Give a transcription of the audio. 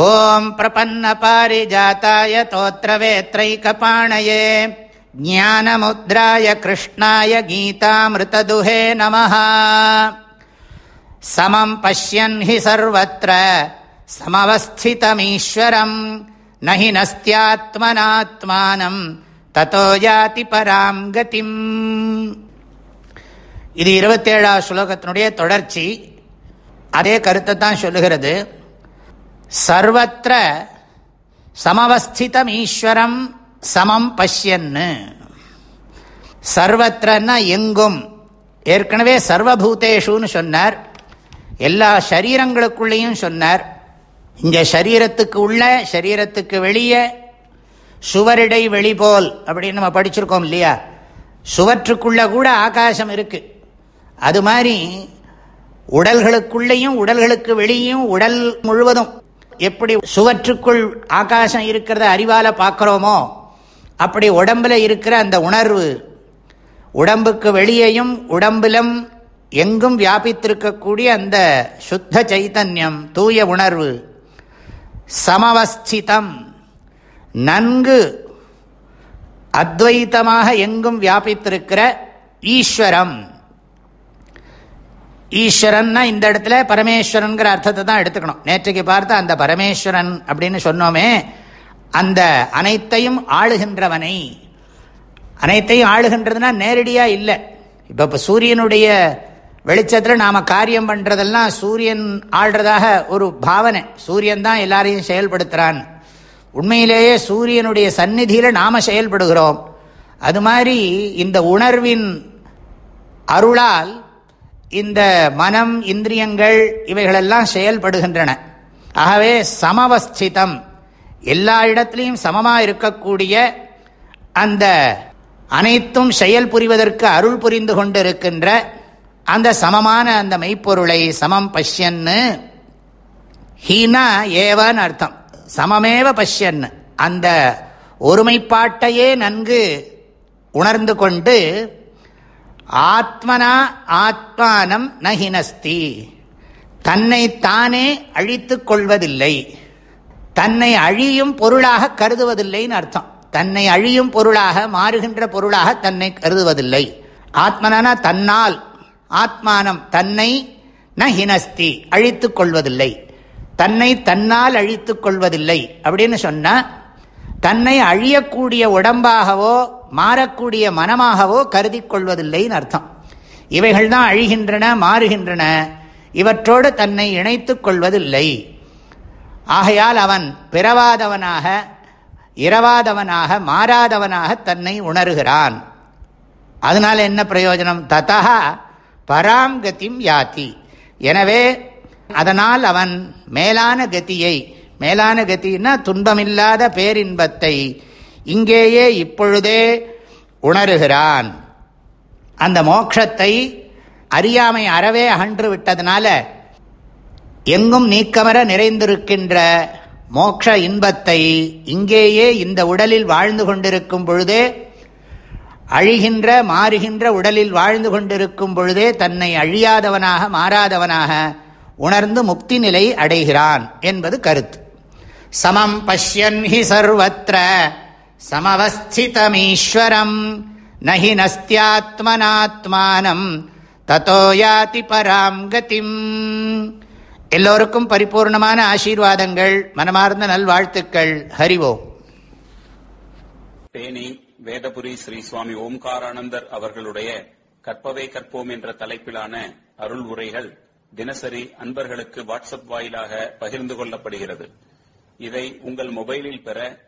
ஓம் பிரபன்ன பாரிஜாத்தாய தோத்திரவேத்ரைக்கபாணயே. ஞானமுத்ராய கிருஷ்ணாய கீதாமிருத்ததுஹே நம சமம் பசியன் ஹி சர்வத்திர சமவஸ்திதமீஸ்வரம். நஹி நஸ்தியாத்மனாத்மானம் தத்தோ யாதி பராம் கதிம். இது இருபத்தேழாவது ஸ்லோகத்தினுடைய தொடர்ச்சி. அதே கருத்தை தான் சொல்லுகிறது. சர்வத்திர சமவஸ்திதம் ஈஸ்வரம் சமம் பஷ்யன்னு. சர்வத்திரன்னா எங்கும். ஏற்கனவே சர்வபூதேஷுன்னு சொன்னார். எல்லா சரீரங்களுக்குள்ளேயும் சொன்னார். இங்கே சரீரத்துக்கு உள்ள சரீரத்துக்கு வெளியே சுவரிடை வெளிபோல் அப்படின்னு நம்ம படிச்சிருக்கோம் இல்லையா? சுவற்றுக்குள்ள கூட ஆகாசம் இருக்கு. அது மாதிரி உடல்களுக்குள்ளேயும் உடல்களுக்கு வெளியும் உடல் முழுவதும் எப்படி சுவற்றுக்குள் ஆகாசம் இருக்கிறத அறிவால் பார்க்குறோமோ அப்படி உடம்பில் இருக்கிற அந்த உணர்வு உடம்புக்கு வெளியேயும் உடம்பிலும் எங்கும் வியாபித்திருக்கக்கூடிய அந்த சுத்த சைத்தன்யம் தூய உணர்வு சமவஸ்திதம் நன்கு அத்வைத்தமாக எங்கும் வியாபித்திருக்கிற ஈஸ்வரம். ஈஸ்வரன்னா இந்த இடத்துல பரமேஸ்வரன்கிற அர்த்தத்தை தான் எடுத்துக்கணும். நேற்றைக்கு பார்த்த அந்த பரமேஸ்வரன் அப்படின்னு சொன்னோமே அந்த அனைத்தையும் ஆளுகின்றவனை. அனைத்தையும் ஆளுகின்றதுனா நேரடியாக இல்லை. இப்போ இப்போ சூரியனுடைய வெளிச்சத்தில் நாம் காரியம் பண்ணுறதெல்லாம் சூரியன் ஆள்றதாக ஒரு பாவனை. சூரியன் தான் எல்லாரையும் செயல்படுத்துகிறான் உண்மையிலேயே சூரியனுடைய சந்நிதியில் நாம் செயல்படுகிறோம். அது மாதிரி இந்த உணர்வின் அருளால் இந்த மனம் இந்திரியங்கள் இவைகளெல்லாம் செயல்படுகின்றன. ஆகவே சமவஸ்திதம் எல்லா இடத்திலையும் சமமாக இருக்கக்கூடிய அந்த அனைத்தும் செயல் புரிவதற்கு அருள் புரிந்து கொண்டிருக்கின்ற அந்த சமமான அந்த மெய்ப்பொருளை சமம் பஷ்யன்னு. ஹீனா ஏவன்னு அர்த்தம். சமமேவ பஷ்யன் அந்த ஒருமைப்பாட்டையே நன்கு உணர்ந்து கொண்டு ஆத்மனா ஆத்மானம் நஹினஸ்தி. தன்னை தானே அழித்து கொள்வதில்லை. தன்னை அழியும் பொருளாக கருதுவதில்லைன்னு அர்த்தம். தன்னை அழியும் பொருளாக மாறுகின்ற பொருளாக தன்னை கருதுவதில்லை. ஆத்மனா தன்னால் ஆத்மானம் தன்னை ந ஹினஸ்தி கொள்வதில்லை. தன்னை தன்னால் அழித்து கொள்வதில்லை அப்படின்னு சொன்னால் தன்னை அழியக்கூடிய உடம்பாகவோ மாறக்கூடிய மனமாகவோ கருதி கொள்வதில்லைன்னு அர்த்தம். இவைகள் தான் அழிகின்றன மாறுகின்றன. இவற்றோடு தன்னை இணைத்து கொள்வதில்லை. ஆகையால் அவன் பிறவாதவனாக இரவாதவனாக மாறாதவனாக தன்னை உணர்கிறான். அதனால் என்ன பிரயோஜனம்? ததா பராம் கதிம் யாத்தி எனவே அதனால் அவன் மேலான கதியை மேலான கத்தின்னா துன்பமில்லாத பேரின்பத்தை இங்கேயே இப்பொழுதே உணருகிறான். அந்த மோட்சத்தை அறியாமை அறவே அகன்று விட்டதுனால எங்கும் நீக்கமர நிறைந்திருக்கின்ற மோட்ச இன்பத்தை இங்கேயே இந்த உடலில் வாழ்ந்து கொண்டிருக்கும் பொழுதே அழிகின்ற மாறுகின்ற உடலில் வாழ்ந்து கொண்டிருக்கும் பொழுதே தன்னை அழியாதவனாக மாறாதவனாக உணர்ந்து முக்தி நிலை அடைகிறான் என்பது கருத்து. சமம் பஷ்யன் ஹி சர்வத்திர சமவஸ்திதமீஸ்வரம் நஹி நஸ்தியாத்மனாத்மானம் தத்தோ யாதி பராம் கதிம் எல்லோருக்கும் பரிபூர்ணமான ஆசீர்வாதங்கள் மனமார்ந்த நல்வாழ்த்துக்கள். ஹரிவோம் தேனி வேதபுரி ஸ்ரீ சுவாமி ஓம்காரானந்தர் அவர்களுடைய கற்பவை கற்போம் என்ற தலைப்பிலான அருள் உரைகள் தினசரி அன்பர்களுக்கு வாட்ஸ்அப் வாயிலாக பகிர்ந்து கொள்ளப்படுகிறது. இதை உங்கள் மொபைலில் பெற